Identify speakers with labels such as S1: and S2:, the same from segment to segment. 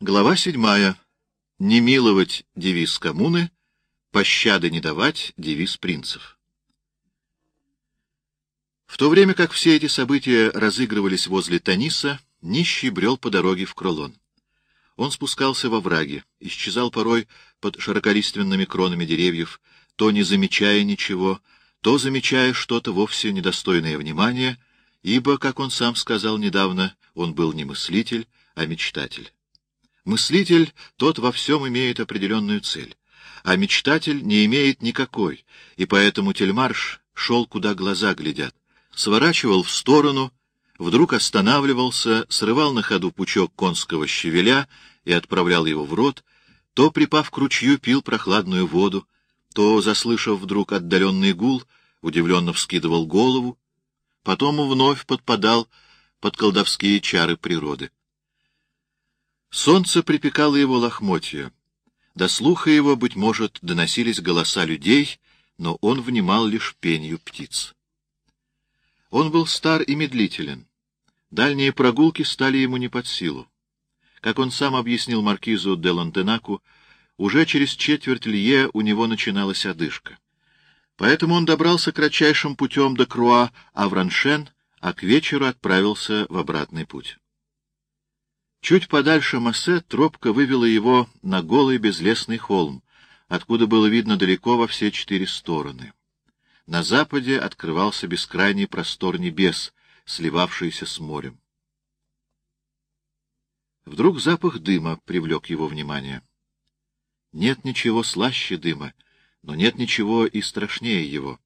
S1: Глава седьмая. Не миловать девиз коммуны, пощады не давать девиз принцев. В то время как все эти события разыгрывались возле Таниса, нищий брел по дороге в Кролон. Он спускался во враги, исчезал порой под широколиственными кронами деревьев, то не замечая ничего, то замечая что-то вовсе недостойное внимания, ибо, как он сам сказал недавно, он был не мыслитель, а мечтатель. Мыслитель тот во всем имеет определенную цель, а мечтатель не имеет никакой, и поэтому Тельмарш шел, куда глаза глядят, сворачивал в сторону, вдруг останавливался, срывал на ходу пучок конского щавеля и отправлял его в рот, то, припав к ручью, пил прохладную воду, то, заслышав вдруг отдаленный гул, удивленно вскидывал голову, потом вновь подпадал под колдовские чары природы. Солнце припекало его лохмотья. До слуха его, быть может, доносились голоса людей, но он внимал лишь пенью птиц. Он был стар и медлителен. Дальние прогулки стали ему не под силу. Как он сам объяснил маркизу де Лантенаку, уже через четверть лье у него начиналась одышка. Поэтому он добрался кратчайшим путем до Круа-Авраншен, а к вечеру отправился в обратный путь. Чуть подальше Массе тропка вывела его на голый безлесный холм, откуда было видно далеко во все четыре стороны. На западе открывался бескрайний простор небес, сливавшийся с морем. Вдруг запах дыма привлек его внимание. Нет ничего слаще дыма, но нет ничего и страшнее его.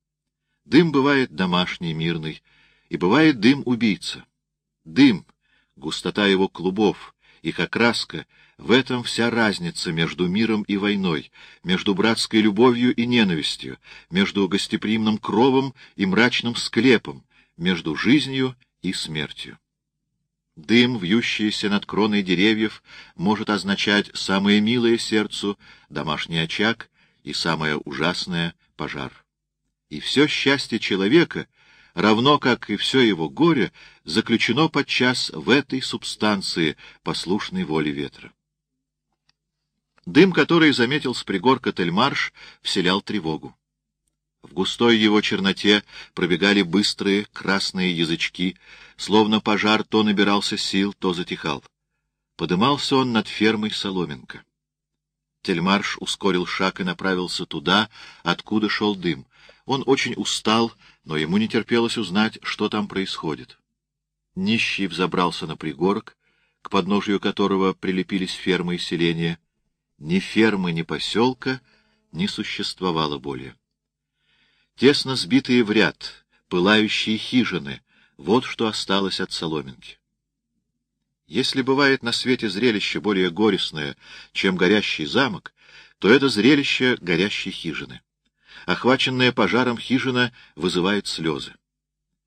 S1: Дым бывает домашний, мирный, и бывает дым-убийца. Дым густота его клубов, их окраска — в этом вся разница между миром и войной, между братской любовью и ненавистью, между гостеприимным кровом и мрачным склепом, между жизнью и смертью. Дым, вьющийся над кроной деревьев, может означать самое милое сердцу — домашний очаг и самое ужасное — пожар. И все счастье человека — равно как и все его горе, заключено подчас в этой субстанции, послушной воле ветра. Дым, который заметил с пригорка Тельмарш, вселял тревогу. В густой его черноте пробегали быстрые красные язычки, словно пожар то набирался сил, то затихал. Подымался он над фермой Соломенко. Тельмарш ускорил шаг и направился туда, откуда шел дым. Он очень устал, но ему не терпелось узнать, что там происходит. Нищий взобрался на пригорок, к подножию которого прилепились фермы и селения. Ни фермы, ни поселка не существовало более. Тесно сбитые в ряд, пылающие хижины — вот что осталось от соломинки. Если бывает на свете зрелище более горестное, чем горящий замок, то это зрелище горящей хижины охваченная пожаром хижина вызывает слезы.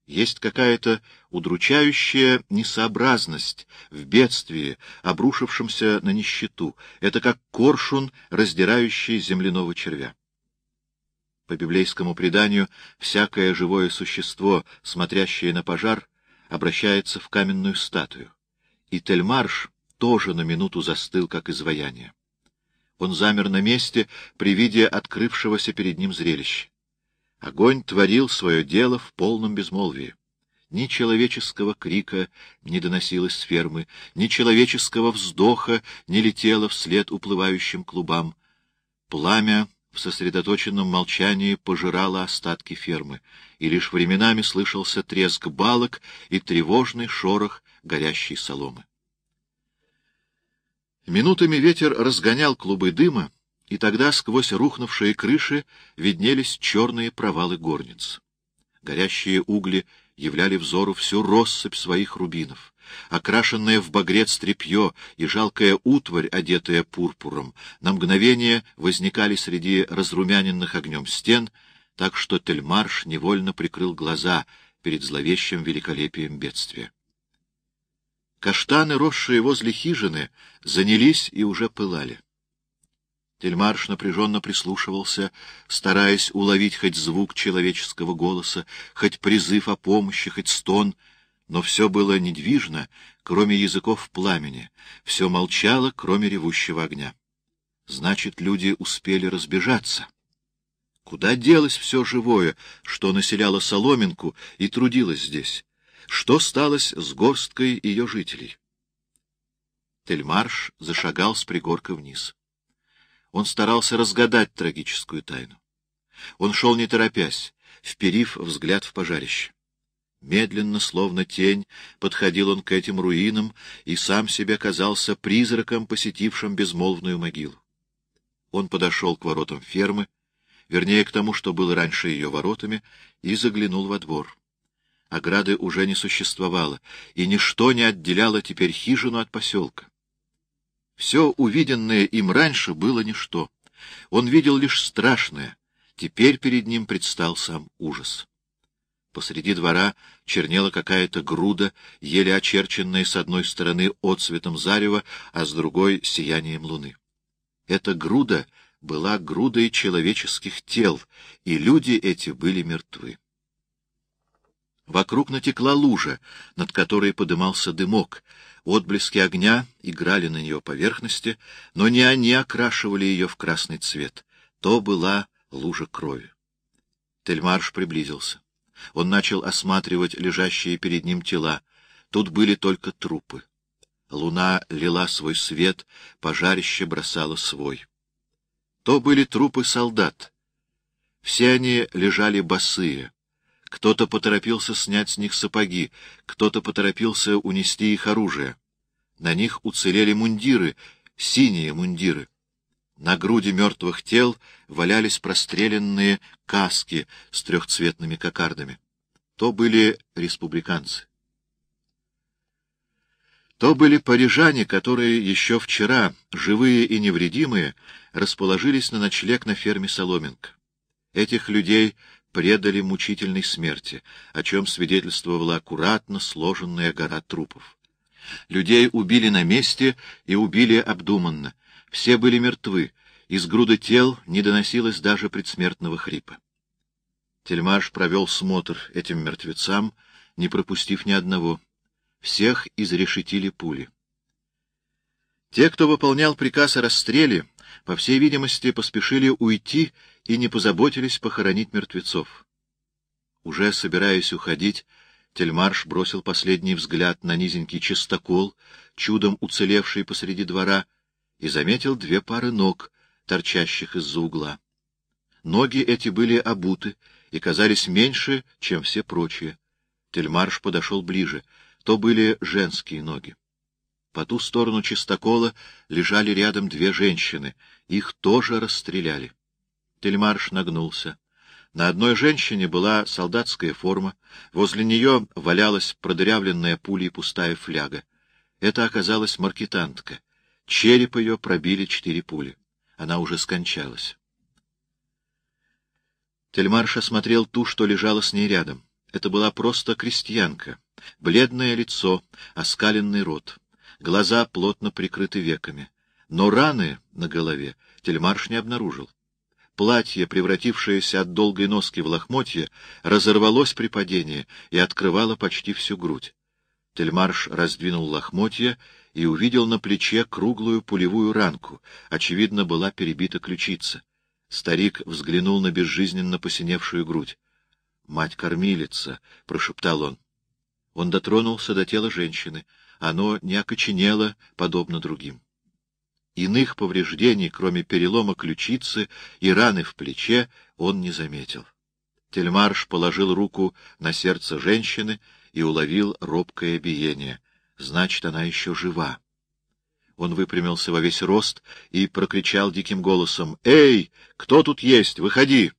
S1: Есть какая-то удручающая несообразность в бедствии, обрушившемся на нищету. Это как коршун, раздирающий земляного червя. По библейскому преданию, всякое живое существо, смотрящее на пожар, обращается в каменную статую. И Тельмарш тоже на минуту застыл, как изваяние. Он замер на месте при виде открывшегося перед ним зрелища. Огонь творил свое дело в полном безмолвии. Ни человеческого крика не доносилось с фермы, ни человеческого вздоха не летело вслед уплывающим клубам. Пламя в сосредоточенном молчании пожирало остатки фермы, и лишь временами слышался треск балок и тревожный шорох горящей соломы. Минутами ветер разгонял клубы дыма, и тогда сквозь рухнувшие крыши виднелись черные провалы горниц. Горящие угли являли взору всю россыпь своих рубинов. Окрашенное в багрец тряпье и жалкая утварь, одетая пурпуром, на мгновение возникали среди разрумяненных огнем стен, так что Тельмарш невольно прикрыл глаза перед зловещим великолепием бедствия. Каштаны, росшие возле хижины, занялись и уже пылали. Тельмарш напряженно прислушивался, стараясь уловить хоть звук человеческого голоса, хоть призыв о помощи, хоть стон, Но все было недвижно, кроме языков пламени, все молчало, кроме ревущего огня. Значит, люди успели разбежаться. Куда делось все живое, что населяло Соломинку и трудилось здесь? Что сталось с горсткой ее жителей? Тельмарш зашагал с пригорка вниз. Он старался разгадать трагическую тайну. Он шел не торопясь, вперив взгляд в пожарище. Медленно, словно тень, подходил он к этим руинам и сам себе казался призраком, посетившим безмолвную могилу. Он подошел к воротам фермы, вернее, к тому, что было раньше ее воротами, и заглянул во двор. Ограды уже не существовало, и ничто не отделяло теперь хижину от поселка. Все увиденное им раньше было ничто. Он видел лишь страшное. Теперь перед ним предстал сам ужас. Посреди двора чернела какая-то груда, еле очерченная с одной стороны отцветом зарева, а с другой — сиянием луны. Эта груда была грудой человеческих тел, и люди эти были мертвы. Вокруг натекла лужа, над которой подымался дымок. Отблески огня играли на ее поверхности, но не они окрашивали ее в красный цвет. То была лужа крови. Тельмарш приблизился. Он начал осматривать лежащие перед ним тела. Тут были только трупы. Луна лила свой свет, пожарище бросало свой. То были трупы солдат. Все они лежали босые. Кто-то поторопился снять с них сапоги, кто-то поторопился унести их оружие. На них уцелели мундиры, синие мундиры. На груди мертвых тел валялись простреленные каски с трехцветными кокардами. То были республиканцы. То были парижане, которые еще вчера, живые и невредимые, расположились на ночлег на ферме Соломенко. Этих людей предали мучительной смерти, о чем свидетельствовала аккуратно сложенная гора трупов. Людей убили на месте и убили обдуманно — все были мертвы, из груды тел не доносилось даже предсмертного хрипа. Тельмаш провел смотр этим мертвецам, не пропустив ни одного. Всех изрешетили пули. Те, кто выполнял приказ о расстреле, по всей видимости, поспешили уйти и не позаботились похоронить мертвецов. Уже собираясь уходить, Тельмарш бросил последний взгляд на низенький чистокол, чудом уцелевший посреди двора, и заметил две пары ног, торчащих из-за угла. Ноги эти были обуты и казались меньше, чем все прочие. Тельмарш подошел ближе. То были женские ноги. По ту сторону чистокола лежали рядом две женщины. Их тоже расстреляли. Тельмарш нагнулся. На одной женщине была солдатская форма, возле нее валялась продырявленная пулей пустая фляга. Это оказалась маркетантка. Череп ее пробили четыре пули. Она уже скончалась. Тельмарш осмотрел ту, что лежала с ней рядом. Это была просто крестьянка. Бледное лицо, оскаленный рот. Глаза плотно прикрыты веками. Но раны на голове Тельмарш не обнаружил. Платье, превратившееся от долгой носки в лохмотье, разорвалось при падении и открывало почти всю грудь. Тельмарш раздвинул лохмотья и увидел на плече круглую пулевую ранку. Очевидно, была перебита ключица. Старик взглянул на безжизненно посиневшую грудь. — Мать-кормилица! — прошептал он. Он дотронулся до тела женщины. Оно не окоченело, подобно другим. Иных повреждений, кроме перелома ключицы и раны в плече, он не заметил. Тельмарш положил руку на сердце женщины и уловил робкое биение. Значит, она еще жива. Он выпрямился во весь рост и прокричал диким голосом. — Эй, кто тут есть? Выходи!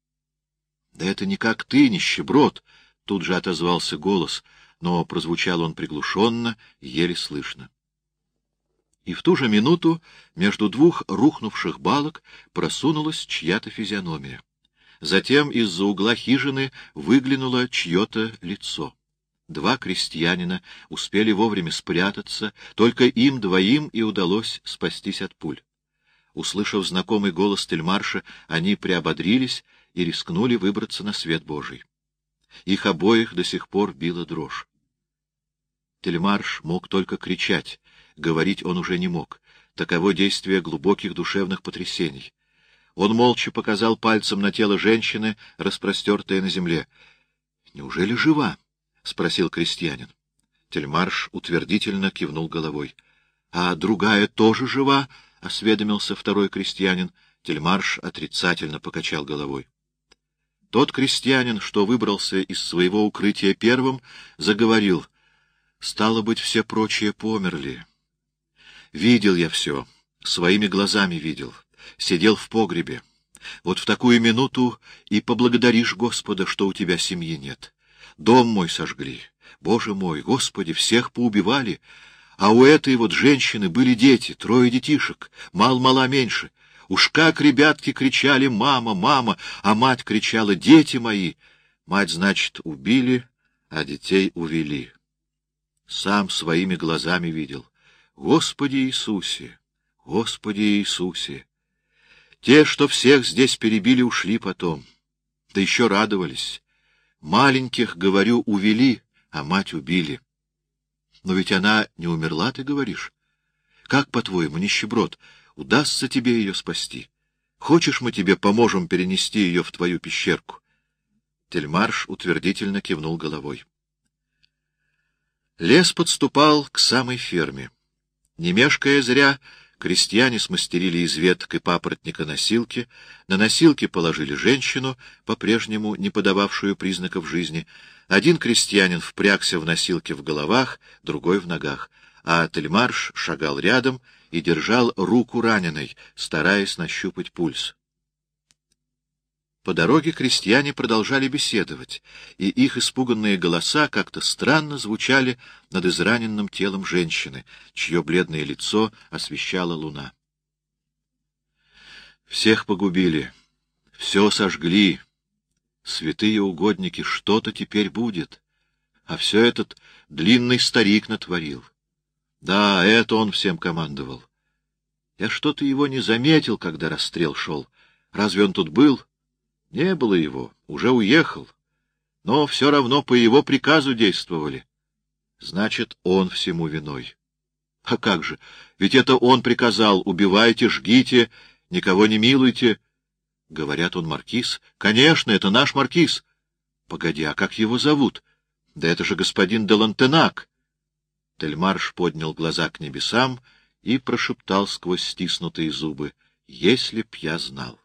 S1: — Да это не как ты, нищеброд! — тут же отозвался голос, но прозвучал он приглушенно, еле слышно. И в ту же минуту между двух рухнувших балок просунулась чья-то физиономия. Затем из-за угла хижины выглянуло чье-то лицо. Два крестьянина успели вовремя спрятаться, только им двоим и удалось спастись от пуль. Услышав знакомый голос Тельмарша, они приободрились и рискнули выбраться на свет Божий. Их обоих до сих пор била дрожь. Тельмарш мог только кричать, говорить он уже не мог. Таково действие глубоких душевных потрясений. Он молча показал пальцем на тело женщины, распростертое на земле. — Неужели жива? — спросил крестьянин. Тельмарш утвердительно кивнул головой. — А другая тоже жива? — осведомился второй крестьянин. Тельмарш отрицательно покачал головой. Тот крестьянин, что выбрался из своего укрытия первым, заговорил. «Стало быть, все прочие померли. Видел я все, своими глазами видел, сидел в погребе. Вот в такую минуту и поблагодаришь Господа, что у тебя семьи нет. Дом мой сожгли. Боже мой, Господи, всех поубивали. А у этой вот женщины были дети, трое детишек, мал-мала меньше. Уж как ребятки кричали «мама, мама», а мать кричала «дети мои». Мать, значит, убили, а детей увели. Сам своими глазами видел. Господи Иисусе! Господи Иисусе! Те, что всех здесь перебили, ушли потом. Да еще радовались. Маленьких, говорю, увели, а мать убили. Но ведь она не умерла, ты говоришь? Как, по-твоему, нищеброд, удастся тебе ее спасти? Хочешь, мы тебе поможем перенести ее в твою пещерку? Тельмарш утвердительно кивнул головой. Лес подступал к самой ферме. Не мешкая зря, крестьяне смастерили из веток и папоротника носилки, на носилки положили женщину, по-прежнему не подававшую признаков жизни. Один крестьянин впрягся в носилки в головах, другой — в ногах, а Тельмарш шагал рядом и держал руку раненой, стараясь нащупать пульс. По дороге крестьяне продолжали беседовать, и их испуганные голоса как-то странно звучали над израненным телом женщины, чье бледное лицо освещала луна. Всех погубили, все сожгли. Святые угодники, что-то теперь будет. А все этот длинный старик натворил. Да, это он всем командовал. Я что-то его не заметил, когда расстрел шел. Разве он тут был? — не было его, уже уехал. Но все равно по его приказу действовали. Значит, он всему виной. А как же? Ведь это он приказал. Убивайте, жгите, никого не милуйте. Говорят, он маркиз. Конечно, это наш маркиз. Погоди, а как его зовут? Да это же господин Делантенак. Тельмарш поднял глаза к небесам и прошептал сквозь стиснутые зубы. Если б я знал.